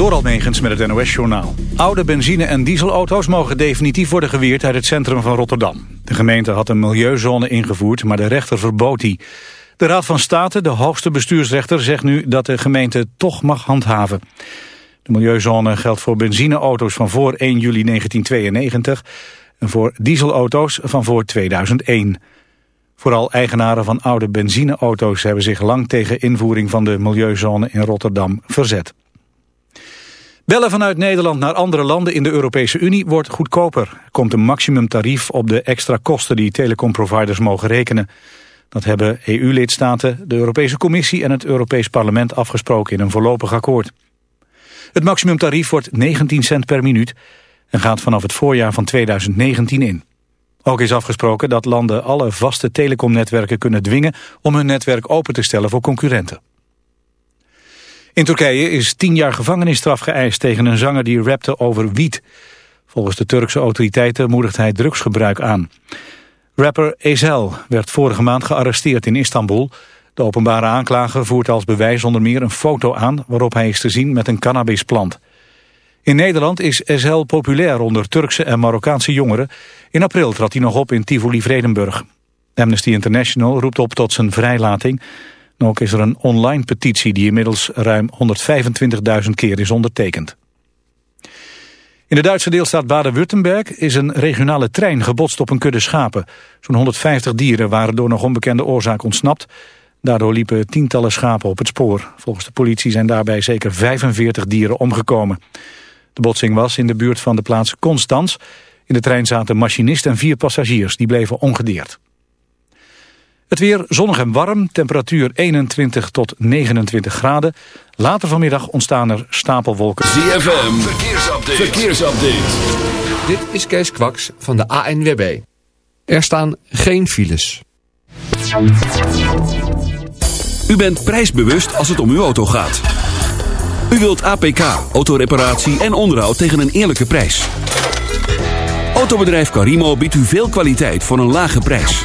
Door Almegens met het NOS-journaal. Oude benzine- en dieselauto's mogen definitief worden geweerd uit het centrum van Rotterdam. De gemeente had een milieuzone ingevoerd, maar de rechter verbood die. De Raad van State, de hoogste bestuursrechter, zegt nu dat de gemeente toch mag handhaven. De milieuzone geldt voor benzineauto's van voor 1 juli 1992 en voor dieselauto's van voor 2001. Vooral eigenaren van oude benzineauto's hebben zich lang tegen invoering van de milieuzone in Rotterdam verzet. Bellen vanuit Nederland naar andere landen in de Europese Unie wordt goedkoper. Er komt een maximumtarief op de extra kosten die telecomproviders mogen rekenen. Dat hebben EU-lidstaten, de Europese Commissie en het Europees Parlement afgesproken in een voorlopig akkoord. Het maximumtarief wordt 19 cent per minuut en gaat vanaf het voorjaar van 2019 in. Ook is afgesproken dat landen alle vaste telecomnetwerken kunnen dwingen om hun netwerk open te stellen voor concurrenten. In Turkije is tien jaar gevangenisstraf geëist tegen een zanger die rapte over wiet. Volgens de Turkse autoriteiten moedigt hij drugsgebruik aan. Rapper Ezel werd vorige maand gearresteerd in Istanbul. De openbare aanklager voert als bewijs onder meer een foto aan... waarop hij is te zien met een cannabisplant. In Nederland is Ezel populair onder Turkse en Marokkaanse jongeren. In april trad hij nog op in Tivoli-Vredenburg. Amnesty International roept op tot zijn vrijlating... Ook is er een online petitie die inmiddels ruim 125.000 keer is ondertekend. In de Duitse deelstaat Baden-Württemberg is een regionale trein gebotst op een kudde schapen. Zo'n 150 dieren waren door nog onbekende oorzaak ontsnapt. Daardoor liepen tientallen schapen op het spoor. Volgens de politie zijn daarbij zeker 45 dieren omgekomen. De botsing was in de buurt van de plaats Constans. In de trein zaten machinist en vier passagiers. Die bleven ongedeerd. Het weer zonnig en warm, temperatuur 21 tot 29 graden. Later vanmiddag ontstaan er stapelwolken. ZFM, verkeersupdate. verkeersupdate. Dit is Kees Kwaks van de ANWB. Er staan geen files. U bent prijsbewust als het om uw auto gaat. U wilt APK, autoreparatie en onderhoud tegen een eerlijke prijs. Autobedrijf Carimo biedt u veel kwaliteit voor een lage prijs.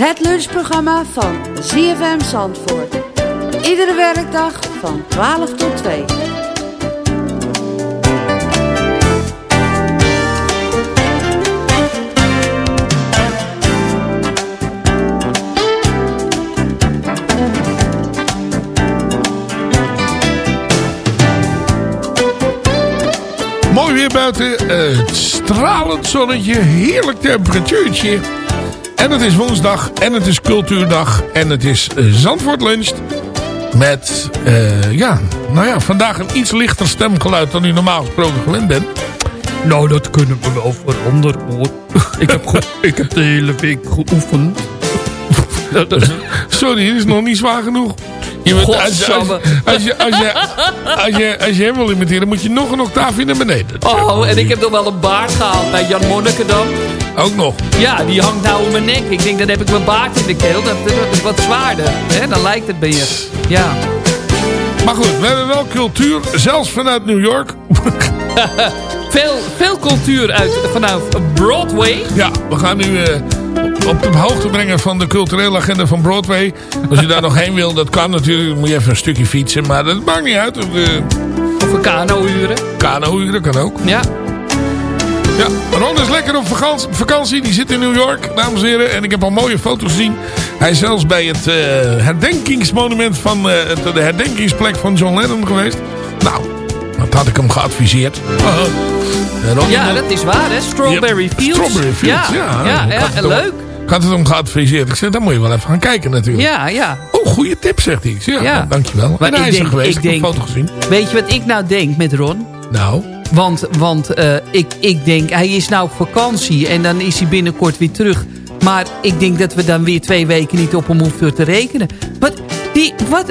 Het lunchprogramma van ZFM Zandvoort. Iedere werkdag van 12 tot 2. Mooi weer buiten. het stralend zonnetje. Heerlijk temperatuurtje. En het is woensdag. En het is cultuurdag. En het is eh, Zandvoort luncht. Met, eh, ja, nou ja, vandaag een iets lichter stemgeluid dan u normaal gesproken gewend bent. Nou, dat kunnen we wel veranderen hoor. Ik heb, ik heb de hele week geoefend. Sorry, dit is nog niet zwaar genoeg. Je moet, als, je, als, Godsamme. als, je, als, je, als, je, als je hem wil imiteren, moet je nog een octaafje naar beneden. Oh, en ik heb nog wel een baard gehaald bij Jan Monnikendam. Ook nog. Ja, die hangt nou om mijn nek. Ik denk, dan heb ik mijn baard in de keel. Dat, dat is wat zwaarder. Hè? Dan lijkt het bij je. Ja. Maar goed, we hebben wel cultuur, zelfs vanuit New York. Veel, veel cultuur uit, vanaf Broadway. ja, we gaan nu eh, op de hoogte brengen van de culturele agenda van Broadway. Als je daar nog heen wil, dat kan natuurlijk. Dan moet je even een stukje fietsen, maar dat maakt niet uit. De Of een kano huren. kano dat kan ook. Ja. Ja, Ron is lekker op vakantie, vakantie. Die zit in New York, dames en heren. En ik heb al mooie foto's gezien. Hij is zelfs bij het eh, herdenkingsmonument van eh, de herdenkingsplek van John Lennon geweest. Nou, dat had ik hem geadviseerd. Uh, Ron, ja, eh, dat is waar hè. Strawberry Fields. Strawberry Fields, ja. Ja, ja, leuk. Ik had het hem geadviseerd. Ik zei, dan moet je wel even gaan kijken natuurlijk. Ja, ja. Oh, goede tip, zegt hij. Ja, Ja. dankjewel. Maar en hij is er geweest. ik heb een foto gezien. Weet je wat ik nou denk met Ron? Nou, Want, want eh, ik, ik denk, hij is nou op vakantie en dan is hij binnenkort weer terug. Maar ik denk dat we dan weer twee weken niet op hem hoeven te rekenen. Wat die, wat,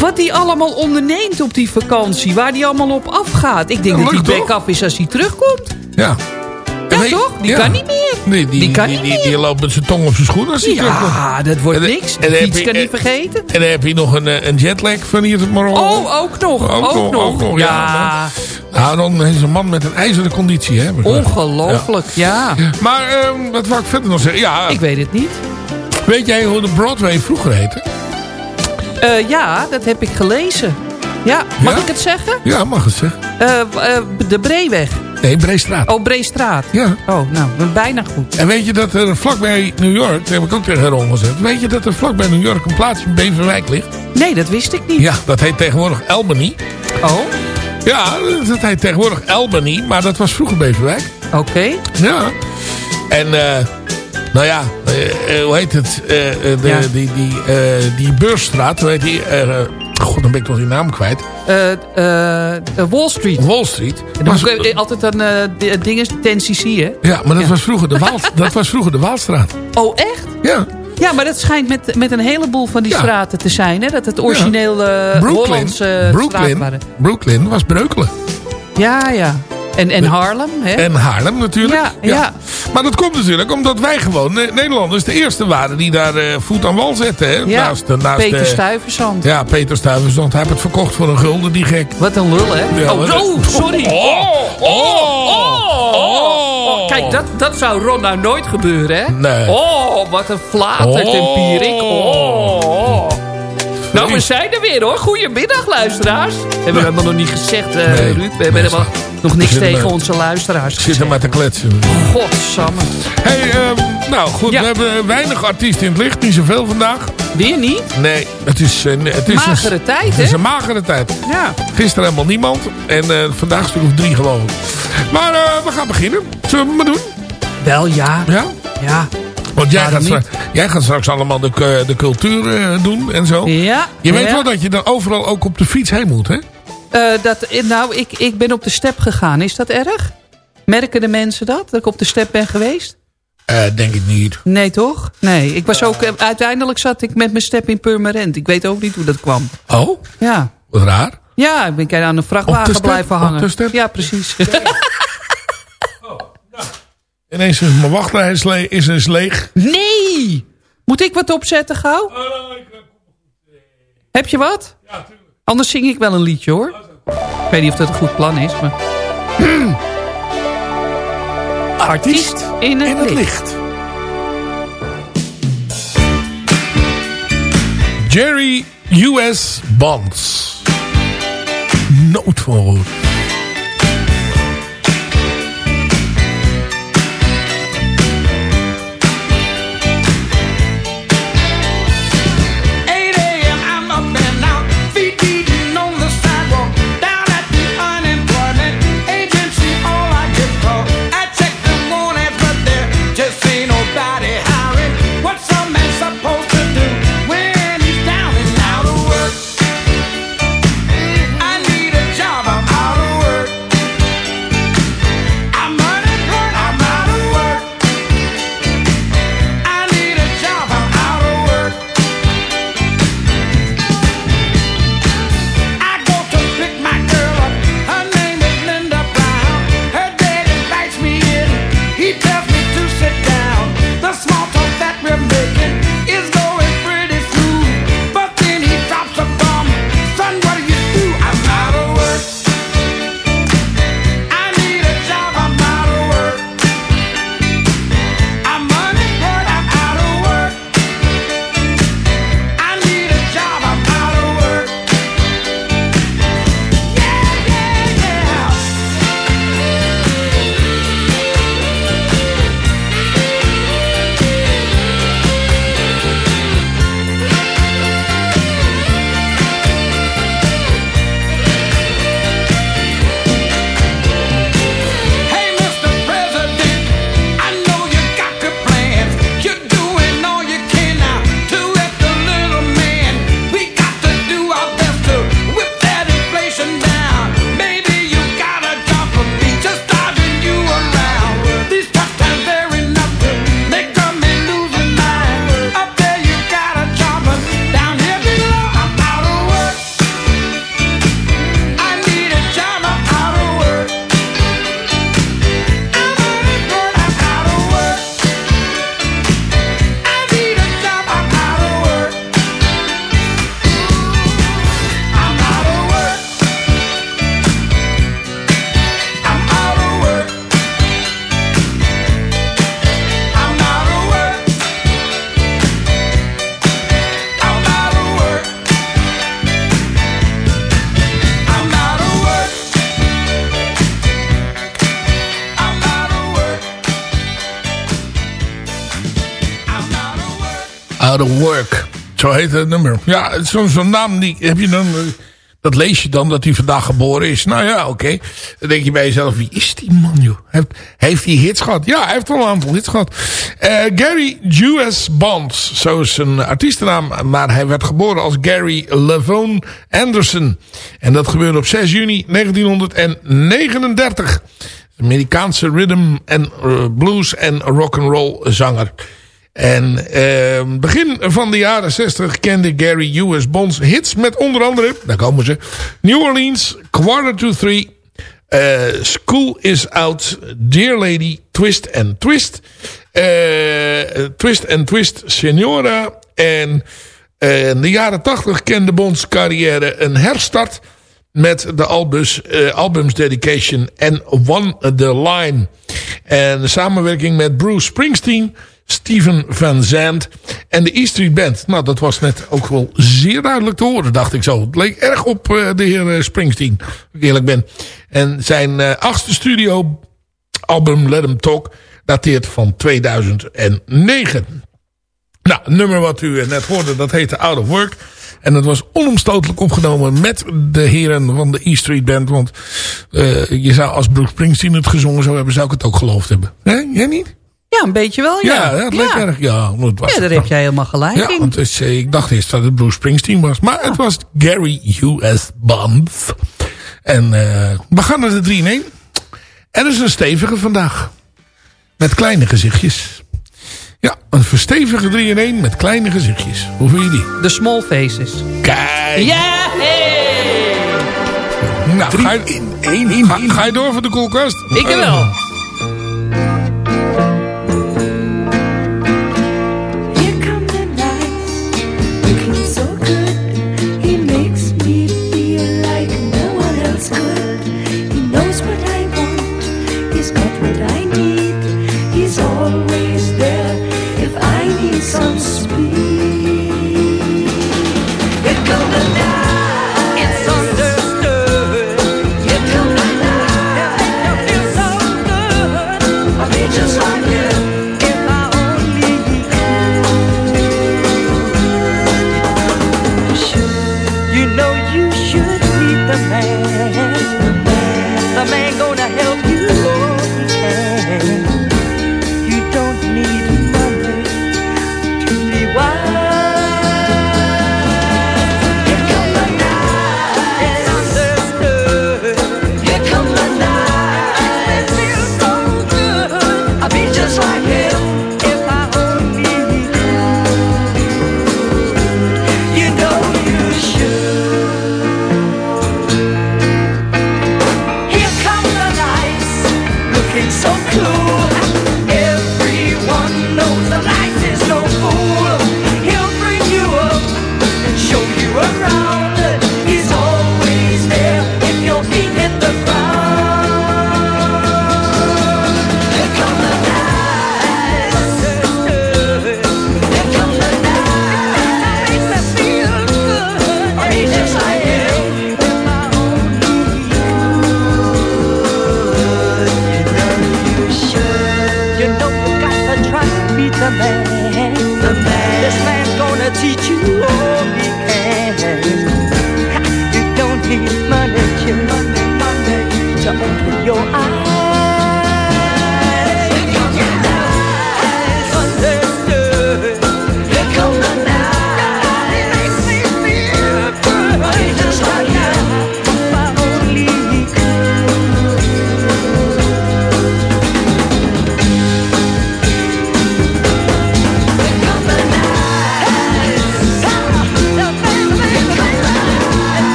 wat die allemaal onderneemt op die vakantie. Waar die allemaal op afgaat. Ik denk Ja, dat hij toch? back af is als hij terugkomt. ja. Ja, weet- toch? Die ja. kan niet meer. Nee, die, Die kan die, niet die, meer. die loopt met zijn tong op zijn schoen als hij. Ja, dat wordt En niks. fiets je- kan niet en- vergeten. En dan heb je nog een, eh, een jetlag van hier tot morgen. Oh, ook nog. Ook Ook, nog, nog. ook nog, ja, ja, Nou, dan is een man met een ijzeren conditie. Hè, ongelooflijk. Ja. Ja. Maar ehm, wat wou ik verder nog zeggen? Ja, Ik weet het niet. weet jij hoe de Broadway vroeger heette? Eh, ja, dat heb ik gelezen. Ja, mag Ja? ik het zeggen? Ja, mag het zeggen. Eh, de Breeweg. Nee, Breestraat. Oh, Breestraat. Ja. Oh, nou, bijna goed. En weet je dat er vlakbij New York, dat heb ik ook tegen Ron gezegd. Weet je dat er vlakbij New York een plaatsje in Beverwijk ligt? Nee, dat wist ik niet. Ja, dat heet tegenwoordig Albany. Oh, Ja, dat heet tegenwoordig Albany, maar dat was vroeger Beverwijk. oké. Ja. En, eh, nou ja, eh, eh, hoe heet het? De, Ja. Die, die, die beursstraat, hoe heet die? God, dan ben ik toch die naam kwijt. Eh, eh, eh, Wall Street. Wall Street. En dan Was- ik altijd een uh, ding is, 10cc, hè? ja, maar dat, Was vroeger de Waal, dat was vroeger de Waalstraat. Oh, echt? Ja. Ja, maar dat schijnt met, met een heleboel van die Ja. straten te zijn, hè? Dat het origineel Brooklyn, Hollandse Brooklyn, waren. Brooklyn was Breukelen. Ja, ja. En, en Harlem, hè? En Haarlem natuurlijk. Ja, ja. Maar dat komt natuurlijk omdat wij gewoon, Ne- Nederlanders, de eerste waren die daar eh, voet aan wal zetten. Hè? ja. Naast, de- naast Peter Stuyvesant. Ja, Peter Stuyvesant. Hij heeft het verkocht voor een gulden, die gek. Wat een lul, hè? Ja, oh, wat een- oh, sorry. Oh, oh, oh, oh. Kijk, dat, dat zou Ron nou nooit gebeuren, hè? Nee. Oh, wat een flatert en Oh. pierik. Oh, oh. Nou, we zijn er weer, hoor. Goedemiddag, luisteraars. Hebben we helemaal nog niet gezegd, Nee. Ruud. We hebben helemaal nog niks zitten tegen maar- onze luisteraars Zit er gezegd. maar te kletsen. Godsamme. Hey, ehm, nou goed, Ja. we hebben weinig artiesten in het licht. Niet zoveel vandaag. Weer niet? Nee, het is, eh, het is Magere een, tijd, Het is hè? een magere tijd. Ja. Gisteren helemaal niemand. En eh, vandaag een stuk of drie geloof ik. Maar we gaan beginnen. Zullen we het maar doen? Wel, ja. Ja? Ja. Want jij gaat, straks, jij gaat straks allemaal de, k- de cultuur eh, doen en zo. Ja. Je weet ja. wel dat je dan overal ook op de fiets heen moet, hè? Eh, dat, nou, ik, ik ben op de step gegaan. Is dat erg? Merken de mensen dat? Dat ik op de step ben geweest? Eh, denk ik niet. Nee, toch? Nee. Ik was ook, eh, uiteindelijk zat ik met mijn step in Purmerend. Ik weet ook niet hoe dat kwam. Oh, Ja. wat raar. Ja, ik ben aan een vrachtwagen blijven Op hangen. de step? Ja, precies. Ineens is mijn wachtrij is, le- is, is leeg. nee! Moet ik wat opzetten gauw? Heb je wat? Ja, tuurlijk. Anders zing ik wel een liedje hoor. Ik weet niet of dat een goed plan is, maar... Artiest in het, In het licht. licht. Jerry U.S. Bonds. Nooit Zo heet het nummer. Ja, zo'n zo'n naam die heb je dan... dat lees je dan dat hij vandaag geboren is. Nou ja, oké. Dan denk je bij jezelf, wie is die man joh? Heeft, heeft hij hits gehad? Ja, hij heeft wel een aantal hits gehad. Eh, Gary Jules Bonds, zo is zijn artiestennaam. Maar hij werd geboren als Gary Lavone Anderson. En dat gebeurde op 6 juni 1939. Amerikaanse rhythm en eh, blues en rock'n'roll zanger. En eh, begin van de jaren 60 kende Gary U.S. Bonds hits met onder andere, daar komen ze, New Orleans, Quarter to Three, eh, School is Out, Dear Lady, Twist and Twist, eh, Twist and Twist, Senora. En eh, in de jaren 80 kende Bonds carrière een herstart met de albums, albums Dedication en One the Line. En de samenwerking met Bruce Springsteen, Steven Van Zandt en de E Street Band. Nou, dat was net ook wel zeer duidelijk te horen, dacht ik zo. Het leek erg op eh, de heer eh, Springsteen, als ik eerlijk ben. En zijn eh, achtste studio album Let 'em Talk dateert van 2009. Nou, het nummer wat u net hoorde, dat heette Out of Work. En dat was onomstotelijk opgenomen met de heren van de E Street Band. Want je zou, als Bruce Springsteen het gezongen zou hebben, zou ik het ook geloofd hebben. Hè? Jij niet? Ja, een beetje wel, ja. Ja, dat leek ja. erg. Ja, het was Ja, daar heb jij helemaal gelijk Ja, in. want het eh, ik dacht eerst dat het Bruce Springsteen was. Maar het was Gary U.S. Bonds. En eh, we gaan naar de 3 in 1. En dat is een stevige vandaag. Met kleine gezichtjes. Ja, een verstevige 3 in 1 met kleine gezichtjes. Hoe vind je die? De small faces. Kijk. Ja, hey! Nou, ga je, in één. Ga, ga je door voor de koelkast? Ik wel.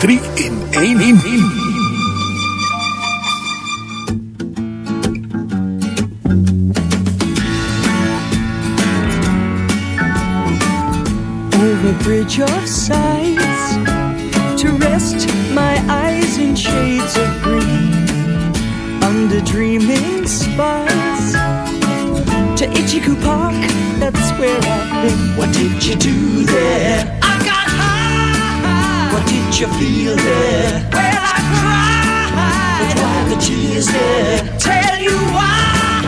3 in 1 in 1. Over bridge of sights to rest my eyes in shades of green under dreaming skies to Ichiku Park. That's where I've been. What did you do there? You feel it? Well, I cried. But why the tears there? Tell you why.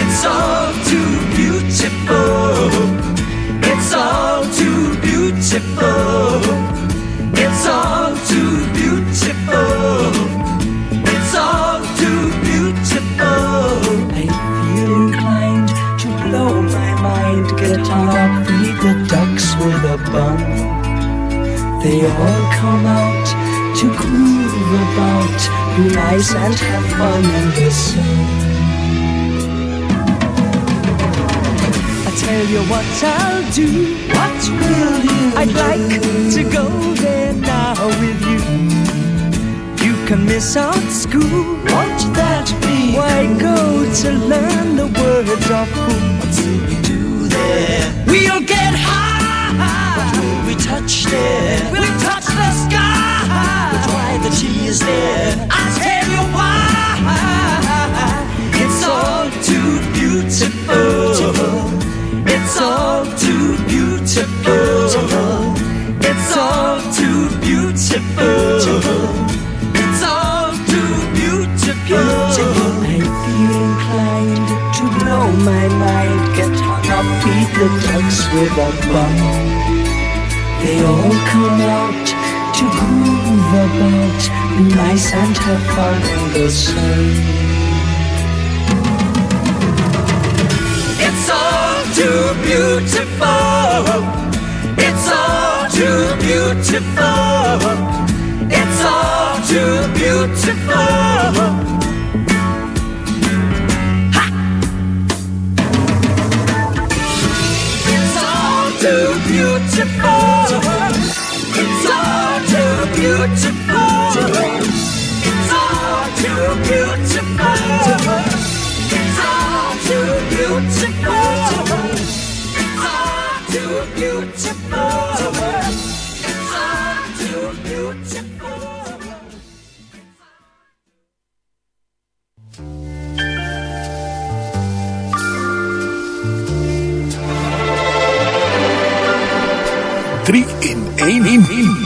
It's all too beautiful. It's all too beautiful. It's all too beautiful. It's all too beautiful. I feel inclined to blow my mind. Get on up, feed the ducks with a bun. They all come out to groove about, be nice and have fun in the sun. I tell you what I'll do. What will you I'd like to go there now with you. You can miss out school. Won't that be? Why go to learn the words of food? What will we do there? Will we touch there? We'll touch the sky. But why the tea is there? I'll tell you why. It's all too beautiful. It's all too beautiful. It's all too beautiful. It's all too beautiful. I feel inclined to blow my mind. Get hung up, feed the ducks with a bun. They all come out to groove about, nice and have fun in the sun. It's all too beautiful. It's all too beautiful. It's all too beautiful. Ha! It's all too beautiful. It's all too beautiful. It's all too beautiful. It's all too beautiful. It's all too beautiful. Drie in één in.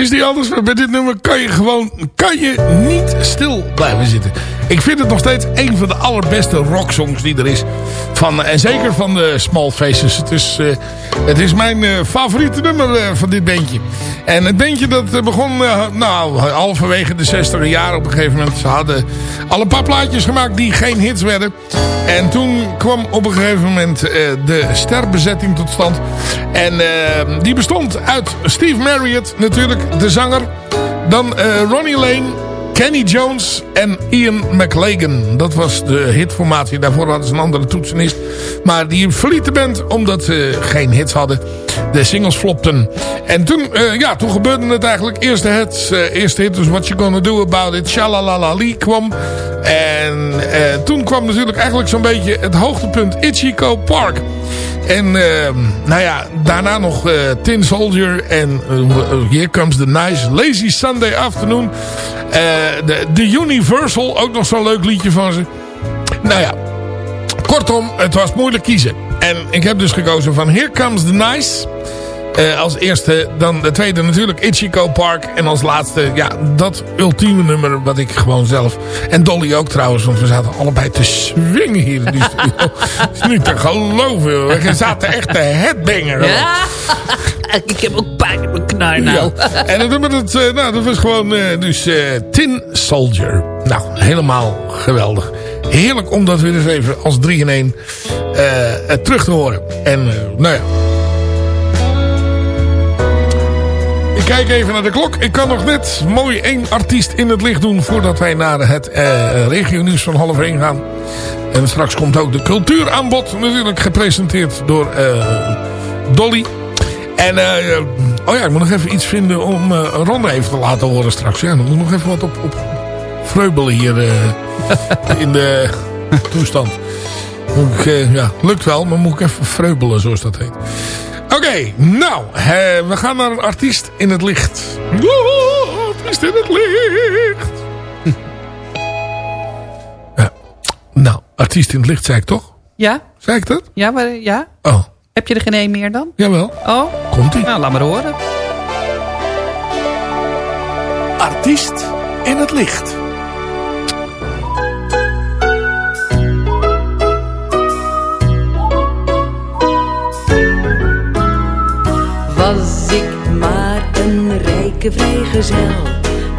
Is niet anders, maar bij dit nummer kan je gewoon kan je niet stil blijven zitten. Ik vind het nog steeds een van de allerbeste rocksongs die er is. Van, en zeker van de Small Faces. Het is, eh, het is mijn eh, favoriete nummer eh, van dit bandje. En het bandje dat eh, begon eh, nou, halverwege de 60 jaar op een gegeven moment. Ze hadden al een paar plaatjes gemaakt die geen hits werden. En toen kwam op een gegeven moment eh, de sterbezetting tot stand. En eh, die bestond uit Steve Marriott natuurlijk, de zanger. Dan eh, Ronnie Lane, Kenny Jones en Ian McLagan. Dat was de hitformatie. Daarvoor hadden ze een andere toetsenist. Maar die verliet de band omdat ze geen hits hadden. De singles flopten. En toen, eh, ja, toen gebeurde het eigenlijk. Eerste hit, eh, eerste hit was What You Gonna Do About It. Shalalalali kwam. En eh, toen kwam natuurlijk eigenlijk zo'n beetje het hoogtepunt Ichiko Park. En eh, nou ja, daarna nog Tin Soldier en Here Comes the Nice Lazy Sunday Afternoon. Eh, de, de Universal, ook nog zo'n leuk liedje van ze. Nou ja, kortom, het was moeilijk kiezen. En ik heb dus gekozen van Here Comes the Nice... Eh, als eerste, dan de tweede natuurlijk Ichiko Park. En als laatste, ja, dat ultieme nummer wat ik gewoon zelf... En Dolly ook trouwens, want we zaten allebei te swingen hier in die studio. Is niet te geloven, joh. We zaten echt te headbanger. Ja, ik heb ook pijn in mijn knar nou. Ja. En het nummer, dat, eh, nou, dat was gewoon eh, dus Tin Soldier. Nou, helemaal geweldig. Heerlijk om dat weer eens even als 3 in 1 eh, terug te horen. En nou ja... Kijk even naar de klok. Ik kan nog net mooi één artiest in het licht doen... voordat wij naar het eh regionieuws van half 1 gaan. En straks komt ook de cultuuraanbod... natuurlijk gepresenteerd door eh, Dolly. En eh, oh ja, ik moet nog even iets vinden om eh Ron even te laten horen straks. Ja, dan moet ik nog even wat op, op vreubelen hier eh, in de toestand. Ik, eh, ja, lukt wel, maar moet ik even vreubelen zoals dat heet. Oké, nou, eh, we gaan naar een artiest in het licht. Artiest in het licht. Ja, nou, artiest in het licht zei ik toch? Ja? Zei ik dat? Ja, maar, ja? Oh, Heb je er geen één meer dan? jawel. Oh, Komt-ie. nou, laat maar horen. Artiest in het licht. Rijke vrijgezel,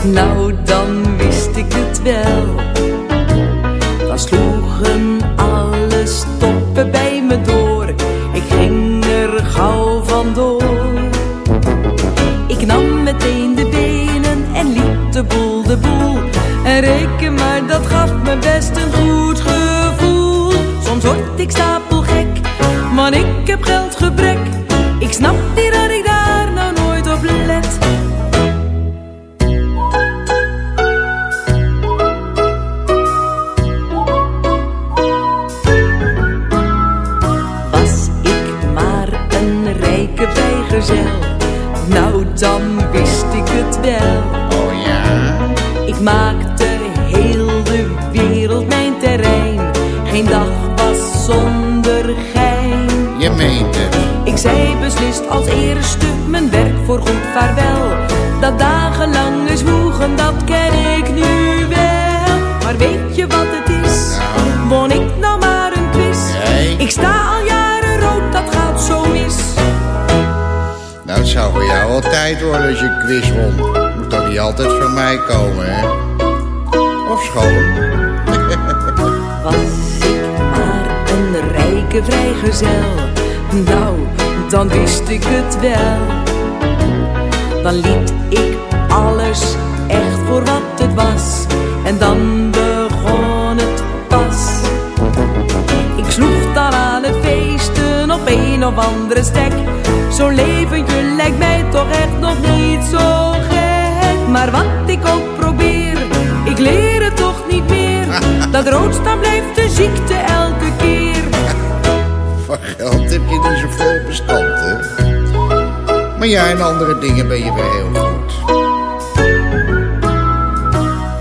nou dan wist ik het wel. Dan sloegen alle stoppen bij me door, ik ging er gauw vandoor. Ik nam meteen de benen en liep de boel de boel. En reken maar, dat gaf me best een goed gevoel. Soms word ik stapelgek, altijd mij komen, hè? Of schoon. Was ik maar een rijke vrijgezel, nou, dan wist ik het wel. Dan liet ik alles echt voor wat het was, en dan begon het pas. Ik sloeg dan alle feesten op een of andere stek. Zo'n leventje lijkt mij toch echt nog niet zo. Maar wat ik ook probeer, ik leer het toch niet meer. Dat rood dan blijft de ziekte elke keer. Van geld heb je niet zoveel bestand, hè? Maar ja, in andere dingen ben je weer heel goed.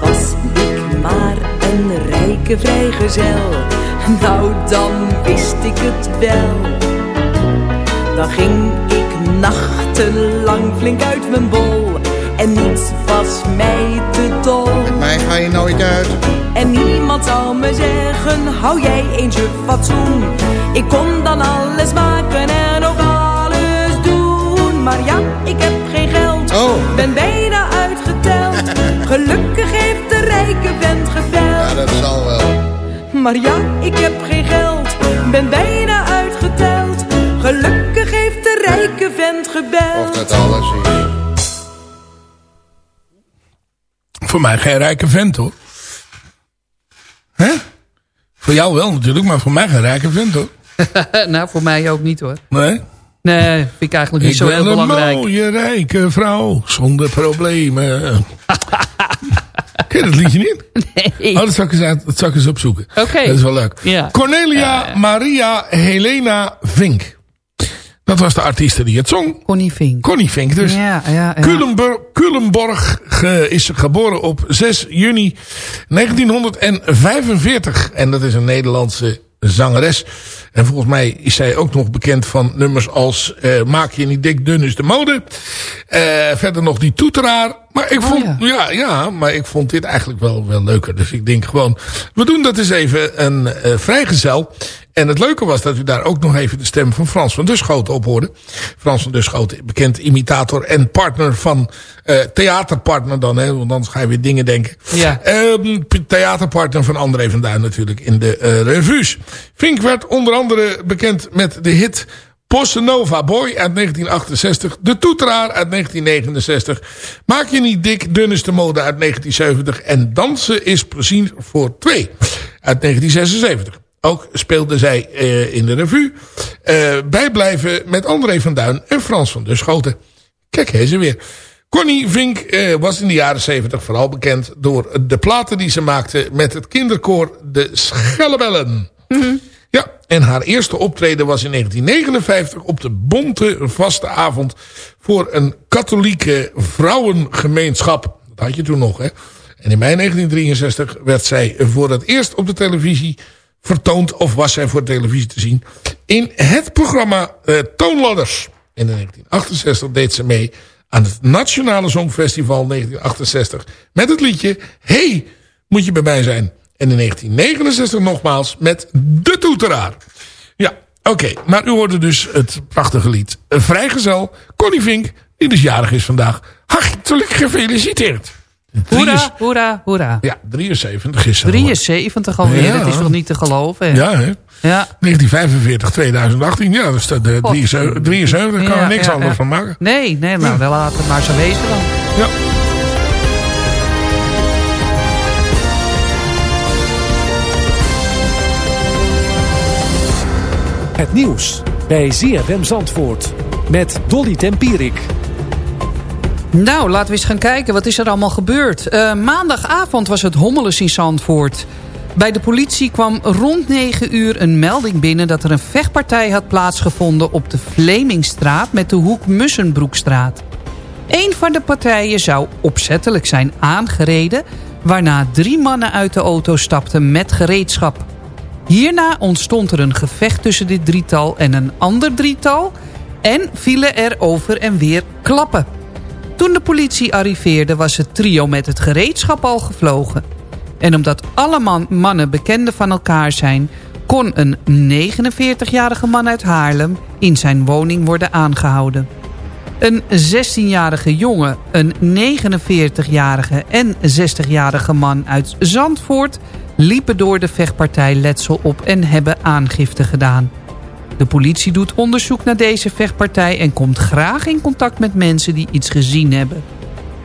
Was ik maar een rijke vrijgezel, nou dan wist ik het wel. Dan ging ik nachtenlang flink uit mijn bol En niets was mij te dol. Met mij ga je nooit uit. En niemand zou me zeggen, hou jij eens je fatsoen. Ik kon dan alles maken en ook alles doen. Maar ja, ik heb geen geld, Oh. ben bijna uitgeteld. Gelukkig heeft de rijke vent gebeld. Ja, dat zal wel. Maar ja, ik heb geen geld, ben bijna uitgeteld. Gelukkig heeft de rijke vent gebeld. Of dat alles is. Voor mij geen rijke vent hoor. Hè? Voor jou wel natuurlijk, maar voor mij geen rijke vent hoor. nou, voor mij ook niet hoor. Nee? Nee, vind ik eigenlijk niet Ik zo ben heel een belangrijk. mooie rijke vrouw zonder problemen. Ken je dat liedje niet? Nee. Oh, dat zal ik eens, uit, dat zal ik eens opzoeken. Oké. Dat is wel leuk. Ja. Cornelia Maria Helena Vink. Dat was de artieste die het zong. Connie Vink. Connie Vink dus. Ja, ja, ja. Culemborg, Culemborg ge- is geboren op 6 juni 1945. En dat is een Nederlandse zangeres. En volgens mij is zij ook nog bekend van nummers als eh, Maak je niet dik, dun is de mode. Eh, verder nog die toeteraar. Maar ik Oh, vond, ja. ja. Ja, maar ik vond dit eigenlijk wel, wel leuker. Dus ik denk gewoon, we doen dat eens even een eh vrijgezel. En het leuke was dat u daar ook nog even de stem van Frans van Duschoten op hoorde. Frans van Duschoten, bekend imitator en partner van, eh theaterpartner dan, hè, want anders ga je weer dingen denken. Ja. Ehm, theaterpartner van André van Duin natuurlijk in de eh, revues. Fink werd onder andere bekend met de hit Bossa Nova Boy uit 1968. De Toeteraar uit 1969. Maak je niet dik, dun is de mode uit 1970. En Dansen is precies voor twee uit 1976. Ook speelde zij eh, in de revue. Eh, bijblijven met André van Duin en Frans van der Schoten. Kijk, er weer. Connie Vink eh, was in de jaren 70 vooral bekend door de platen die ze maakte met het kinderkoor De Schellebellen. Ja, en haar eerste optreden was in 1959 op de bonte vaste avond voor een katholieke vrouwengemeenschap. Dat had je toen nog, hè. En in mei 1963 werd zij voor het eerst op de televisie vertoond, of was zij voor televisie te zien, in het programma eh, Toonladders. In 1968 deed ze mee aan het Nationale Songfestival 1968 met het liedje Hey, moet je bij mij zijn. En in 1969 nogmaals met De Toeteraar. Ja, oké. Maar u hoorde dus het prachtige lied Vrijgezel, Connie Vink, die dus jarig is vandaag. Hartelijk gefeliciteerd. Hoera, hoera, hoera. Ja, 73 is ze geworden. 73 alweer, Ja. dat is wel niet te geloven. hè? Ja, hè? Ja. 1945, 2018. Ja, dus de 73, 73 kan er niks ja, anders van maken. Nee, nee, nou, wel laat het maar zo wezen dan. Ja. Het nieuws bij ZFM Zandvoort met Dolly Tempierik. Nou, laten we eens gaan kijken. Wat is er allemaal gebeurd? Eh, maandagavond was het hommeles in Zandvoort. Bij de politie kwam rond 9 uur een melding binnen... dat er een vechtpartij had plaatsgevonden op de Vlemingstraat... met de hoek Mussenbroekstraat. Een van de partijen zou opzettelijk zijn aangereden... waarna drie mannen uit de auto stapten met gereedschap. Hierna ontstond er een gevecht tussen dit drietal en een ander drietal... en vielen er over en weer klappen. Toen de politie arriveerde was het trio met het gereedschap al gevlogen. En omdat alle man- mannen bekenden van elkaar zijn... kon een 49-jarige man uit Haarlem in zijn woning worden aangehouden. Een 16-jarige jongen, een 49-jarige en 60-jarige man uit Zandvoort... liepen door de vechtpartij letsel op en hebben aangifte gedaan. De politie doet onderzoek naar deze vechtpartij... en komt graag in contact met mensen die iets gezien hebben.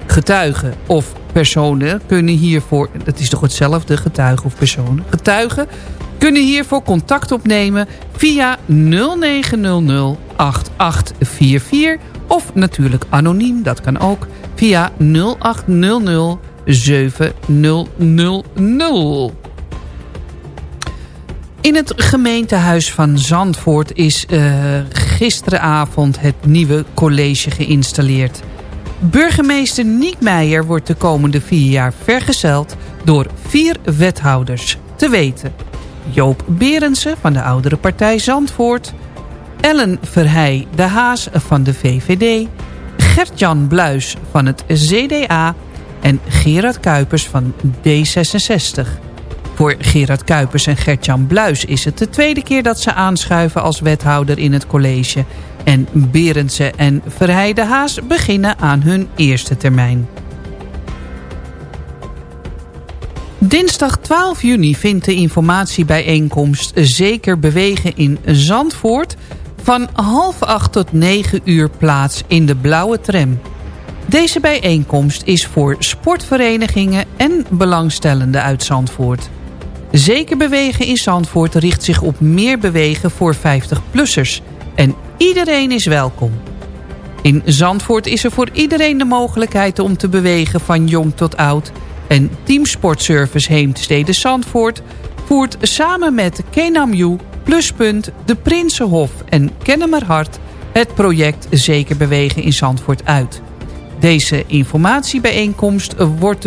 Getuigen of personen kunnen hiervoor... dat is toch hetzelfde, getuigen of personen? Getuigen kunnen hiervoor contact opnemen via 0900 8844... of natuurlijk anoniem, dat kan ook, via 0800 7000. In het gemeentehuis van Zandvoort is uh, gisteravond het nieuwe college geïnstalleerd. Burgemeester Niek Meijer wordt de komende vier jaar vergezeld door vier wethouders. Te weten Joop Berendsen van de oudere partij Zandvoort... Ellen Verheij de Haas van de VVD... Gert-Jan Bluis van het CDA en Gerard Kuipers van D66. Voor Gerard Kuipers en Gert-Jan Bluis is het de tweede keer dat ze aanschuiven als wethouder in het college. En Berendse en Verheide Haas beginnen aan hun eerste termijn. Dinsdag 12 juni vindt de informatiebijeenkomst Zeker Bewegen in Zandvoort... van half acht tot negen uur plaats in de blauwe tram. Deze bijeenkomst is voor sportverenigingen en belangstellenden uit Zandvoort. Zeker Bewegen in Zandvoort richt zich op meer bewegen voor 50-plussers. En iedereen is welkom. In Zandvoort is er voor iedereen de mogelijkheid om te bewegen van jong tot oud... En Teamsportservice Heemstede Zandvoort voert samen met Kenamju, Pluspunt, De Prinsenhof en Kennemerhart het project Zeker Bewegen in Zandvoort uit. Deze informatiebijeenkomst wordt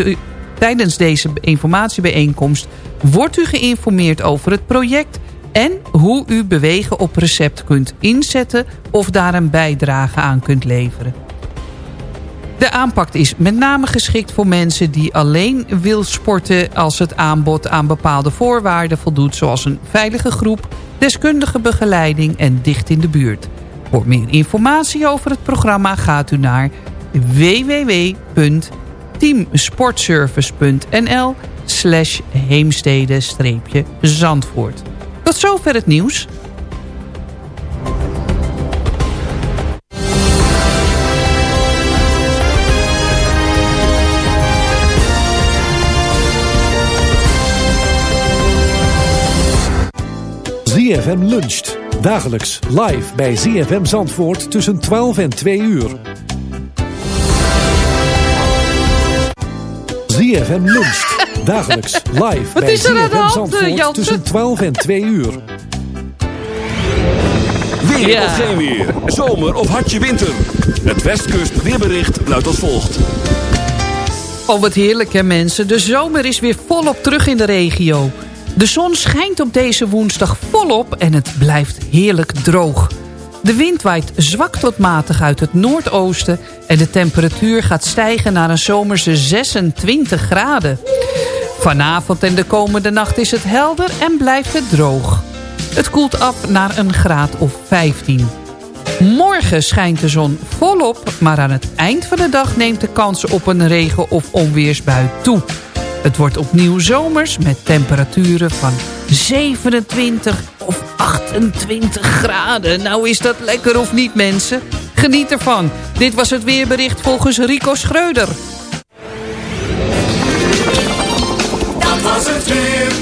tijdens deze informatiebijeenkomst wordt u geïnformeerd over het project en hoe u bewegen op recept kunt inzetten of daar een bijdrage aan kunt leveren. De aanpak is met name geschikt voor mensen die alleen wil sporten... als het aanbod aan bepaalde voorwaarden voldoet... zoals een veilige groep, deskundige begeleiding en dicht in de buurt. Voor meer informatie over het programma gaat u naar www.teamsportservice.nl slash heemstede-zandvoort. Tot zover het nieuws. ZFM luncht. Dagelijks live bij ZFM Zandvoort tussen 12 en 2 uur. ZFM luncht. Dagelijks live Wat bij is er aan de ZFM hand, Zandvoort Jansen? tussen 12 en 2 uur. Weer Ja. of geen weer. Zomer of hartje winter. Het Westkust weerbericht luidt als volgt. Oh, wat heerlijk hè mensen. De zomer is weer volop terug in de regio. De zon schijnt op deze woensdag volop en het blijft heerlijk droog. De wind waait zwak tot matig uit het noordoosten... en de temperatuur gaat stijgen naar een zomerse 26 graden. Vanavond en de komende nacht is het helder en blijft het droog. Het koelt af naar een graad of 15. Morgen schijnt de zon volop, maar aan het eind van de dag neemt de kans op een regen- of onweersbui toe. Het wordt opnieuw zomers met temperaturen van 27 of 28 graden. Nou is dat lekker of niet mensen? Geniet ervan. Dit was het weerbericht volgens Rico Schreuder. Dat was het weer.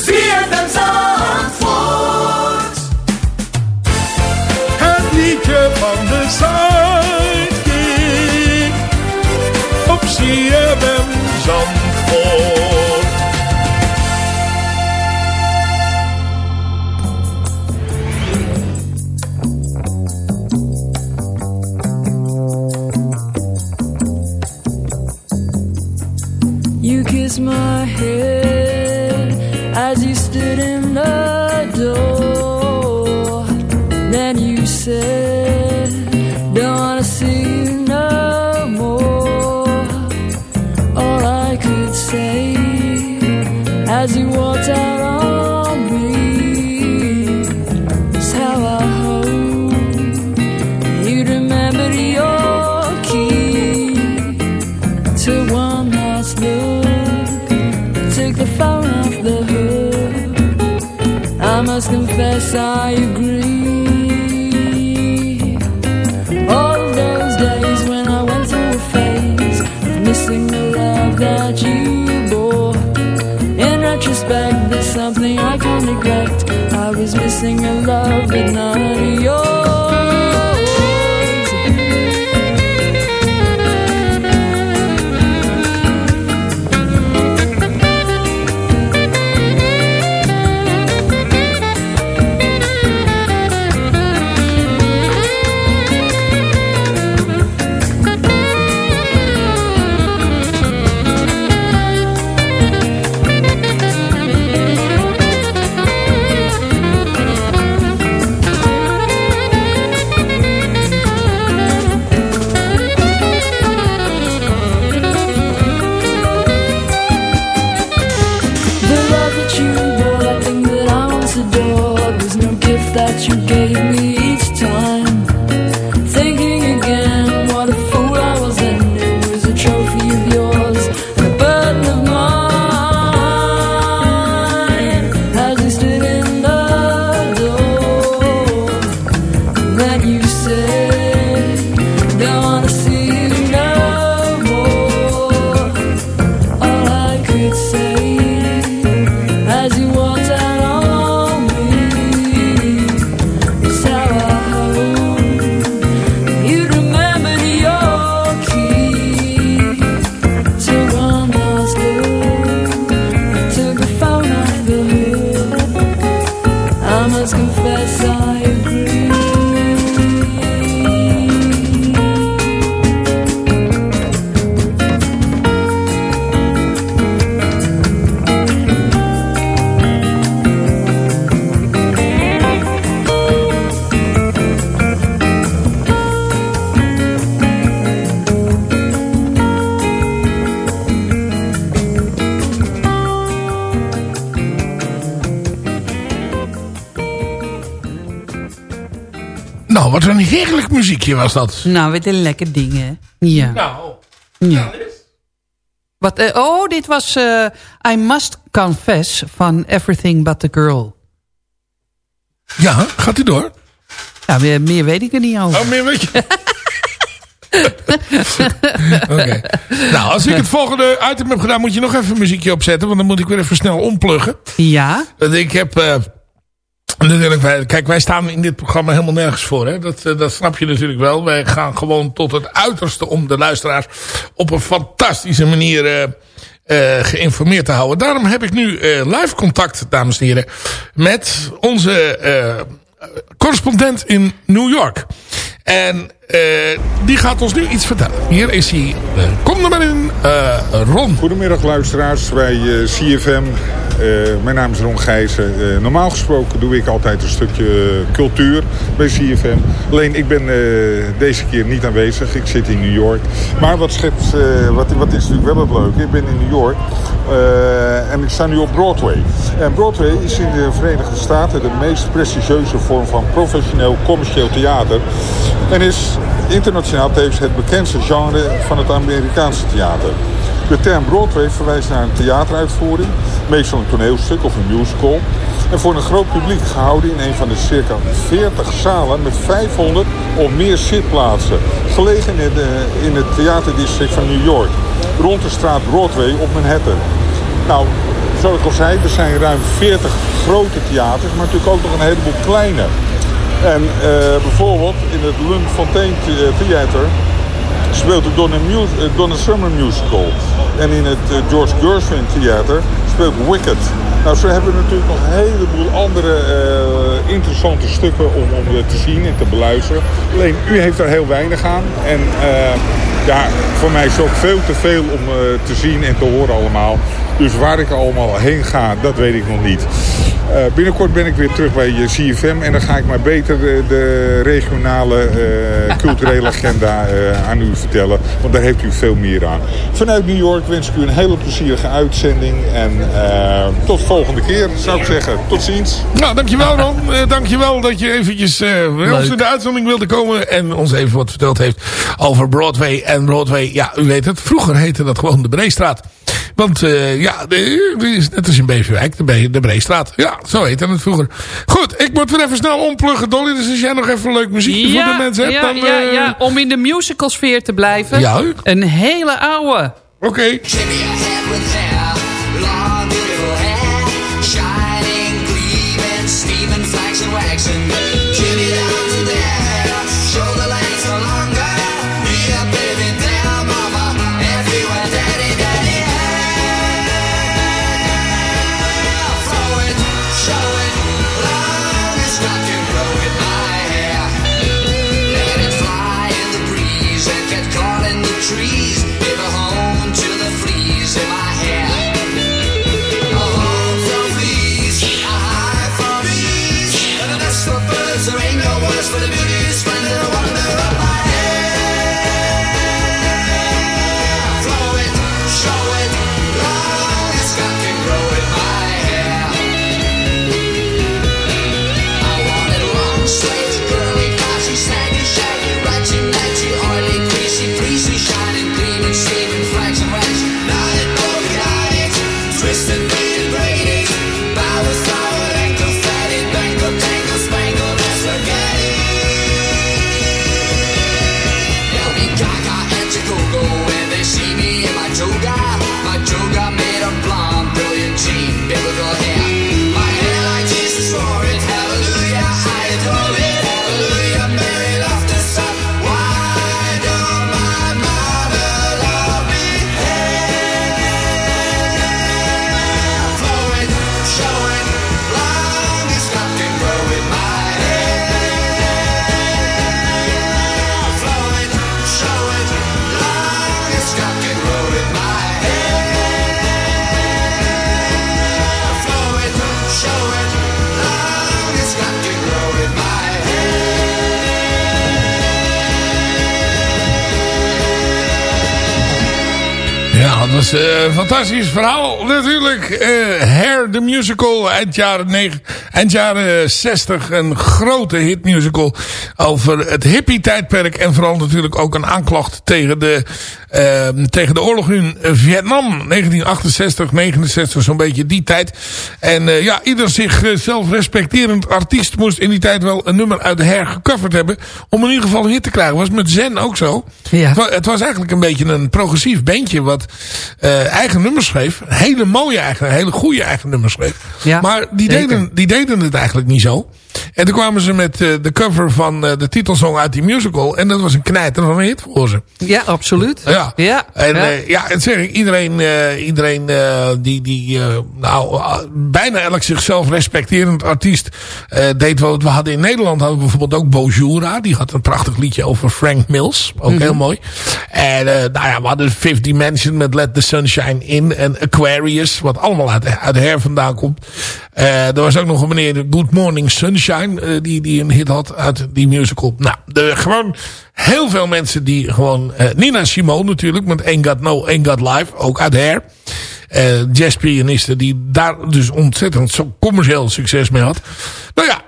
ZFM Zandvoort. Het liedje van de Zuidkiek. CFM Zandvoort. You kissed my head as you stood in the door. Then you said, confess I agree. All those days when I went through a phase of missing the love that you bore. In retrospect, there's something I can't neglect. I was missing a love, but of yours. Wat een heerlijk muziekje was dat. Nou, wat een lekker ding, hè? Ja. Nou. Ja. Wat, eh, oh, dit was eh, I Must Confess van Everything But The Girl. Ja, gaat u door? Ja, meer, meer weet ik er niet over. Oh, meer weet je. Oké. Nou, als ik het volgende item heb gedaan, moet je nog even een muziekje opzetten. Want dan moet ik weer even snel ompluggen. Ja? Want ik heb... eh, natuurlijk, kijk, wij staan in dit programma helemaal nergens voor. Hè? Dat, eh, dat snap je natuurlijk wel. Wij gaan gewoon tot het uiterste om de luisteraars op een fantastische manier... eh, geïnformeerd te houden. Daarom heb ik nu eh, live contact, dames en heren, met onze correspondent in New York. En eh, die gaat ons nu iets vertellen. Hier is hij. Eh, kom er maar in, eh, Ron. Goedemiddag luisteraars bij CFM. Mijn naam is Ron Gijzen. Normaal gesproken doe ik altijd een stukje cultuur bij CFM. Alleen ik ben deze keer niet aanwezig. Ik zit in New York. Maar wat, schets, eh, wat, wat is natuurlijk wel het leuke. Ik ben in New York en ik sta nu op Broadway. En Broadway is in de Verenigde Staten de meest prestigieuze vorm van professioneel commercieel theater. En is internationaal tevens het bekendste genre van het Amerikaanse theater. De term Broadway verwijst naar een theateruitvoering, meestal een toneelstuk of een musical. En voor een groot publiek gehouden in een van de circa 40 zalen met 500 of meer zitplaatsen. Gelegen in, de, in het theaterdistrict van New York, rond de straat Broadway op Manhattan. Nou, zoals ik al zei, er zijn ruim 40 grote theaters, maar natuurlijk ook nog een heleboel kleine. En eh, bijvoorbeeld in het Lund Fontaine Theater speelt de Donna, eh, Summer Musical. En in het eh, George Gershwin Theater speelt Wicked. Nou, zo hebben natuurlijk nog een heleboel andere eh, interessante stukken om, om te zien en te beluisteren. Alleen, u heeft er heel weinig aan. En eh, ja, voor mij is het ook veel te veel om eh, te zien en te horen allemaal. Dus waar ik allemaal heen ga, dat weet ik nog niet. Eh, binnenkort ben ik weer terug bij je CFM en dan ga ik maar beter de, de regionale eh, culturele agenda eh, aan u vertellen. Want daar heeft u veel meer aan. Vanuit New York wens ik u een hele plezierige uitzending. En eh, tot volgende keer zou ik zeggen. Tot ziens. Nou, dankjewel Ron. Uh, dankjewel dat je eventjes uh, bij ons in de uitzending wilde komen. En ons even wat verteld heeft over Broadway. En Broadway, ja, u weet het. Vroeger heette dat gewoon de Breestraat. Want uh, ja, het is in Beverwijk, de, Be de Breestraat. Ja, zo heette het vroeger. Goed, ik moet weer even snel ompluggen, Dolly. Dus als jij nog even een leuk muziekje ja, voor de mensen hebt, ja, dan... Ja, ja, om in de musicalsfeer te blijven. Ja. Een hele oude. Oké. Okay. trees, give a home to the fleas in my fantastisch verhaal natuurlijk. Uh, Hair, de musical uit jaren 9, en jaren 60 een grote hitmusical over het hippie tijdperk. En vooral natuurlijk ook een aanklacht tegen de, ehm, tegen de oorlog in Vietnam. 1968, 69, zo'n beetje die tijd. En eh, ja, ieder zichzelf eh, respecterend artiest moest in die tijd wel een nummer uit de her gecoverd hebben. Om in ieder geval een hit te krijgen. Was met Zen ook zo. Ja. Het, was, het was eigenlijk een beetje een progressief bandje wat eh, eigen nummers schreef. Hele mooie eigen, hele goede eigen nummers schreef. Ja, maar die deden, die deden het eigenlijk niet zo. En toen kwamen ze met eh, de cover van eh, de titelsong uit die musical. En dat was een knijter van een hit voor ze. Ja, absoluut. Ja. Ja. En ja. en zeg ik, iedereen, eh, iedereen eh, die, die eh, nou, bijna elk zichzelf respecterend artiest eh, deed wat we hadden in Nederland. Hadden we bijvoorbeeld ook Bojura. Die had een prachtig liedje over Frank Mills. Ook Mhm. heel mooi. En eh, nou ja, we hadden Fifth Dimension met Let the Sunshine In. En Aquarius, wat allemaal uit, uit her vandaan komt. Eh, er was ook nog een meneer Good Morning Sunshine. Eh, die, die een hit had uit die musical. Nou, gewoon heel veel mensen die gewoon... eh, Nina Simone natuurlijk, met Ain't Got No, Ain't Got Life. Ook uit her. Eh jazzpianisten die daar dus ontzettend zo commercieel succes mee had. Nou ja,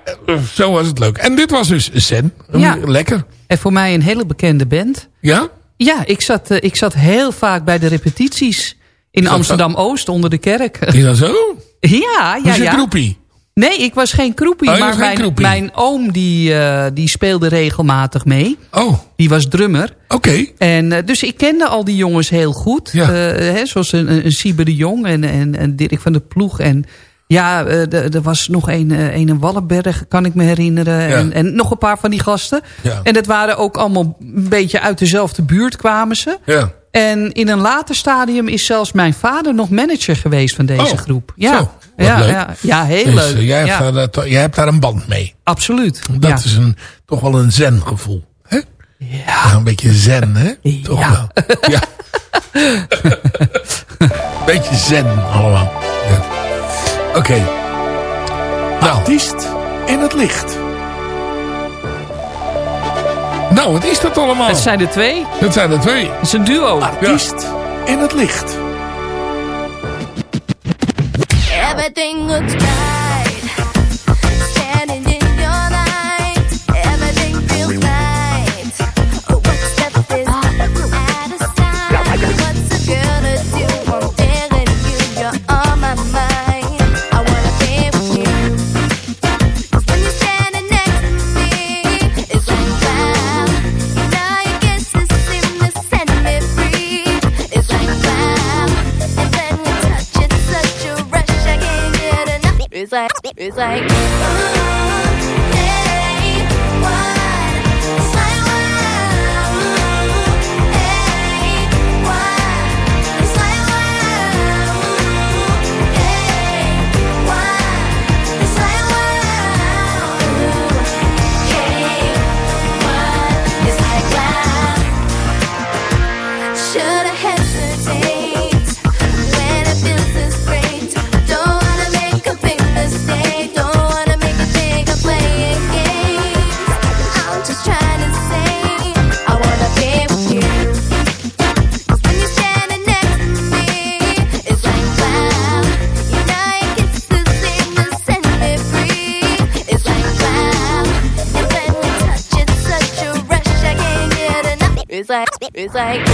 zo was het leuk. En dit was dus Zen. Ja. Lekker. En voor mij een hele bekende band. Ja? Ja, ik zat, ik zat heel vaak bij de repetities in Amsterdam-Oost onder de kerk. Is dat zo? Ja, ja, ja. groepie? Nee, ik was geen kroepie. Oh, maar mijn, kroepie. mijn oom die, eh, die speelde regelmatig mee. Oh, Die was drummer. oké. En, eh, dus ik kende al die jongens heel goed. Ja. Eh, hè, zoals een, een, de Jong en, en, en Dirk van der Ploeg. En ja, de- er was nog een, een in Wallenberg, kan ik me herinneren. En, en nog een paar van die gasten. Ja. En dat waren ook allemaal een beetje uit dezelfde buurt kwamen ze. Ja. En in een later stadium is zelfs mijn vader nog manager geweest van deze Oh, ja. Ja, zo, ja, ja, ja, heel Dus, leuk. eh, jij, hebt daar, jij hebt daar een band mee. absoluut. Dat ja. is een, toch wel een zen gevoel. Hè? Ja. een beetje zen, hè? Toch Ja. wel. Ja. beetje zen allemaal. Ja. Oké. Nou, Artiest in het licht. Nou, wat is dat allemaal? Het zijn er twee. Dat zijn er twee. Het is een duo. Artiest in het licht. Everything looks right. Like, like,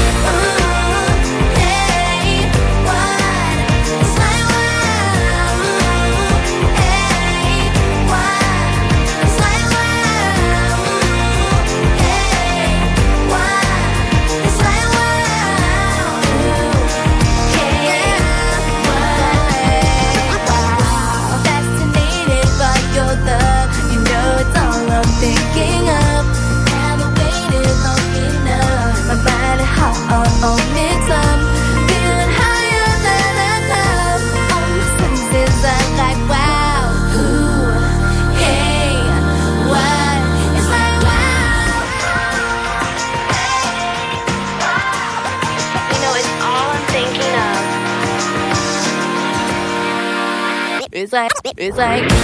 like, it's like.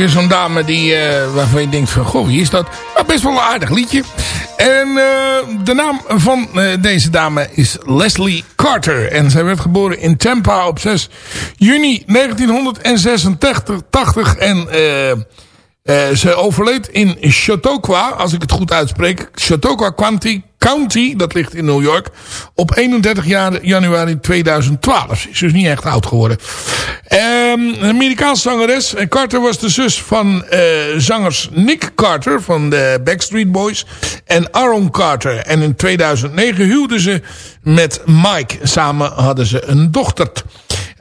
Weer zo'n dame die, eh, waarvan je denkt van, goh, wie is dat? Maar best wel een aardig liedje. En eh, de naam van eh, deze dame is Leslie Carter. En zij werd geboren in Tampa op 6 juni 1986. En ze overleed in Chautauqua, als ik het goed uitspreek. Chautauqua County, County, dat ligt in New York. Op 31 jan- januari 2012. Ze is dus niet echt oud geworden. Ehm, een Amerikaanse zangeres. Carter was de zus van eh, zangers Nick Carter van de Backstreet Boys. En Aaron Carter. En in 2009 huwden ze met Mike. Samen hadden ze een dochter.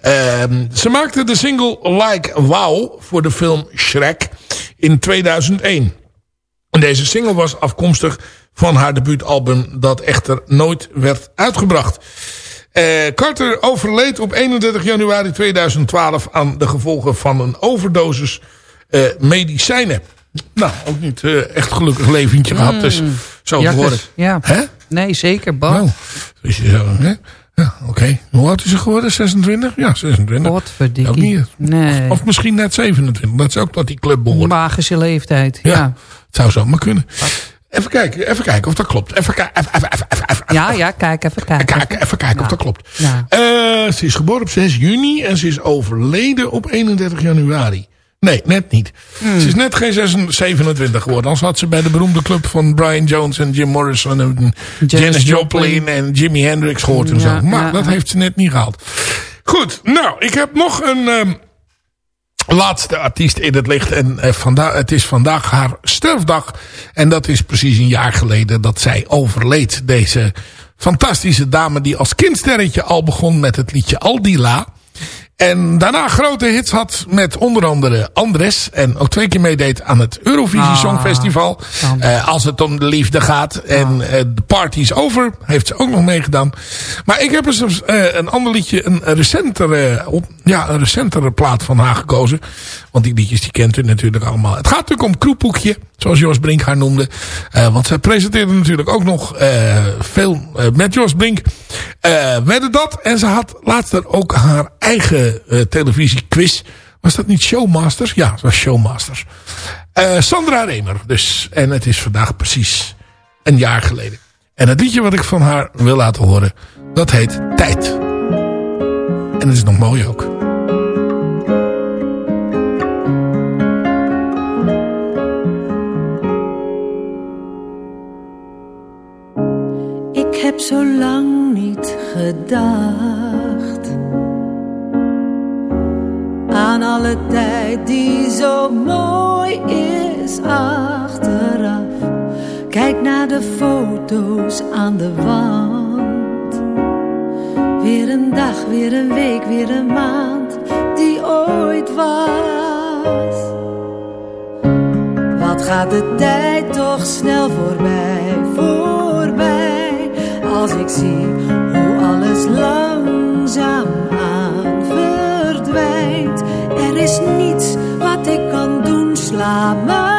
Ehm, ze maakte de single Like Wow voor de film Shrek in 2001. En deze single was afkomstig van haar debuutalbum dat echter nooit werd uitgebracht. Eh, Carter overleed op 31 januari 2012 aan de gevolgen van een overdosis eh, medicijnen. Nou, ook niet eh, echt gelukkig leventje gehad. Dus zo Jakkes, geworden. Ja. Hè? Nee, zeker, Bas. Nou, dus je zo, hè? Ja, oké. Hoe oud is ze geworden? 26? Ja, 26. Godverdikkie. Ook niet. Nee. Of misschien net 27. Dat is ook tot die club behoort. Magische leeftijd, ja. Ja, het zou zo maar kunnen. Even kijken, even kijken of dat klopt. Even, ki- even, even, even, even, even, Ja, ja, kijk, even kijken. kijken, even kijken of dat klopt. Ja. Eh, ze is geboren op 6 juni en ze is overleden op 31 januari. Nee, net niet. Hmm. Ze is net geen 26 27 geworden. Anders had ze bij de beroemde club van Brian Jones en Jim Morrison en Janis Joplin Joplin. en Jimi Hendrix gehoord en Ja, zo. Maar dat heeft ze net niet gehaald. Goed, nou, ik heb nog een ehm, laatste artiest in het licht. En eh, vanda het is vandaag haar sterfdag. En dat is precies een jaar geleden dat zij overleed. Deze fantastische dame die als kindsterretje al begon met het liedje Aldila. En daarna grote hits had met onder andere Andres. En ook twee keer meedeed aan het Eurovisie Ah, Songfestival. Eh, als het om de liefde gaat. En eh, de party is over. Heeft ze ook nog meegedaan. Maar ik heb eens eh, een ander liedje. Een recentere, op, ja, een recentere plaat van haar gekozen. Want die liedjes die kent u natuurlijk allemaal. Het gaat natuurlijk om Kroepoekje. Zoals Jos Brink haar noemde. Eh, want zij presenteerde natuurlijk ook nog eh, veel eh, met Jos Brink. Eh werden dat. En ze had later ook haar eigen eh, televisiequiz. Was dat niet Showmasters? Ja, het was Showmasters. Eh, Sandra Remer dus. En het is vandaag precies een jaar geleden. En het liedje wat ik van haar wil laten horen. Dat heet Tijd. En het is nog mooi ook. Heb zo lang niet gedacht aan alle tijd die zo mooi is achteraf. Kijk naar de foto's aan de wand. Weer een dag, weer een week, weer een maand die ooit was. Wat gaat de tijd toch snel voorbij, voorbij. Als ik zie hoe alles langzaam aan verdwijnt. Er is niets wat ik kan doen, sla mijn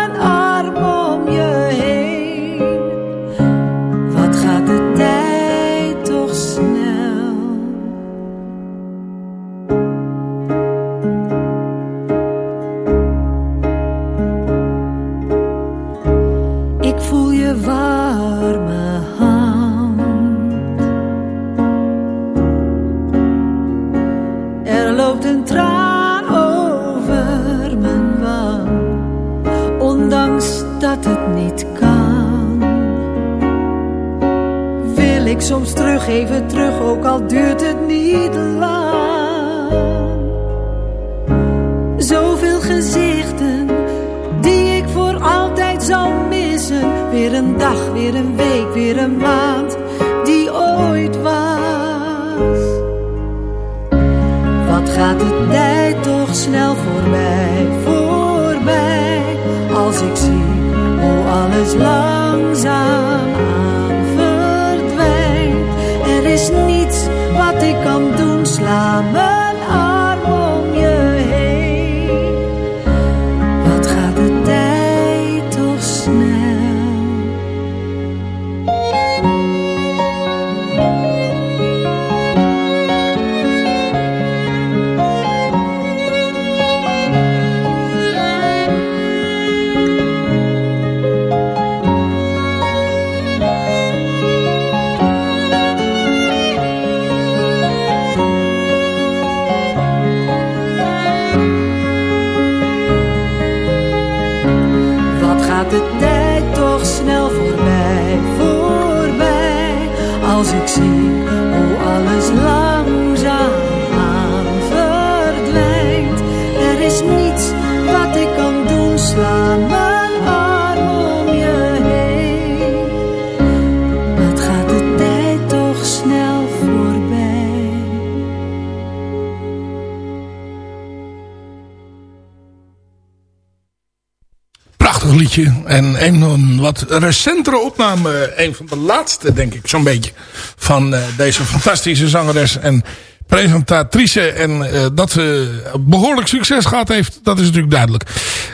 Liedje. En een wat recentere opname. Een van de laatste, denk ik, zo'n beetje. Van eh, deze fantastische zangeres en presentatrice. En eh, dat ze behoorlijk succes gehad heeft, dat is natuurlijk duidelijk.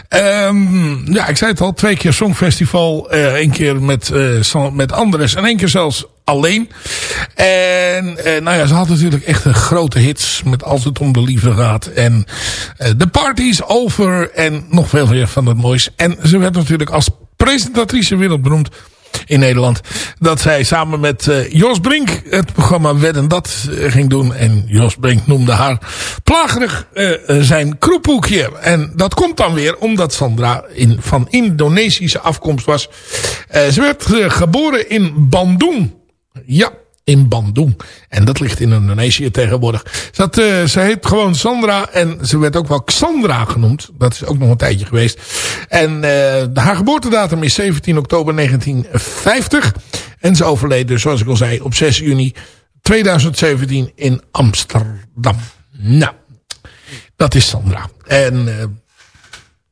Ehm, ja, ik zei het al, twee keer Songfestival. eh één keer met, eh, met Andres en één keer zelfs alleen. En eh, nou ja, ze had natuurlijk echt een grote hits met Als het om de liefde gaat. En eh, The Party is Over en nog veel meer van het moois. En ze werd natuurlijk als presentatrice wereldberoemd in Nederland. Dat zij samen met eh, Jos Brink het programma Wedden Dat eh, ging doen. En Jos Brink noemde haar plagerig eh, eh, zijn kroephoekje. En dat komt dan weer omdat Sandra in, van Indonesische afkomst was. Eh, ze werd geboren in Bandung. Ja, in Bandung. En dat ligt in Indonesië tegenwoordig. Eh, ze heet gewoon Sandra en ze werd ook wel Xandra genoemd. Dat is ook nog een tijdje geweest. En eh, haar geboortedatum is 17 oktober 1950. En ze overleed dus, zoals ik al zei, op 6 juni 2017 in Amsterdam. Nou, dat is Sandra. En eh,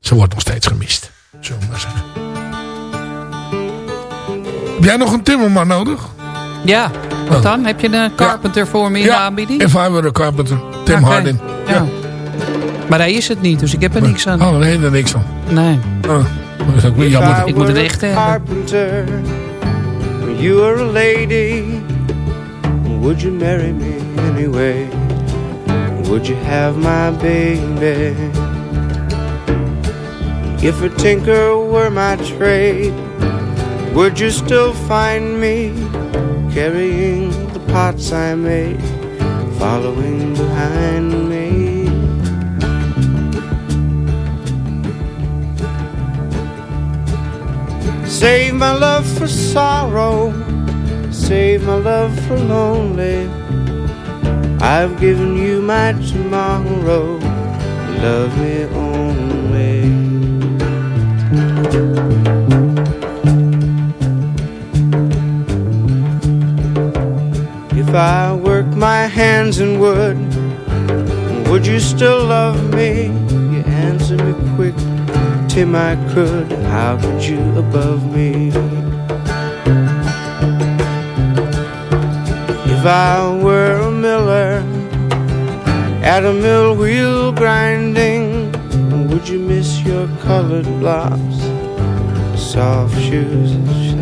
ze wordt nog steeds gemist. Zullen we maar zeggen. Heb jij nog een timmerman nodig? Ja, wat dan? Heb je een carpenter voor me in de aanbieding? If I were a carpenter. Tim Oké, Hardin. Ja. Maar hij is het niet, dus ik heb er niks aan. Oh, nee, er niks van. Nee. Oh, dat is ook weer jammer. Ik moet het echt hebben. carpenter, when you were a lady, would you marry me anyway? Would you have my baby? If a tinker were my trade, would you still find me carrying the pots I made, following behind me? Save my love for sorrow, save my love for lonely. I've given you my tomorrow, love me only. If I work my hands in wood, would you still love me? You answer me quick, Tim, I could. How could you above me? If I were a miller at a mill wheel grinding, would you miss your colored blocks, soft shoes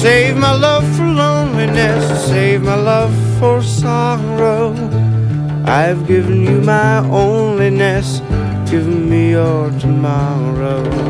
Save my love for loneliness, save my love for sorrow. I've given you my onlyness, give me your tomorrow.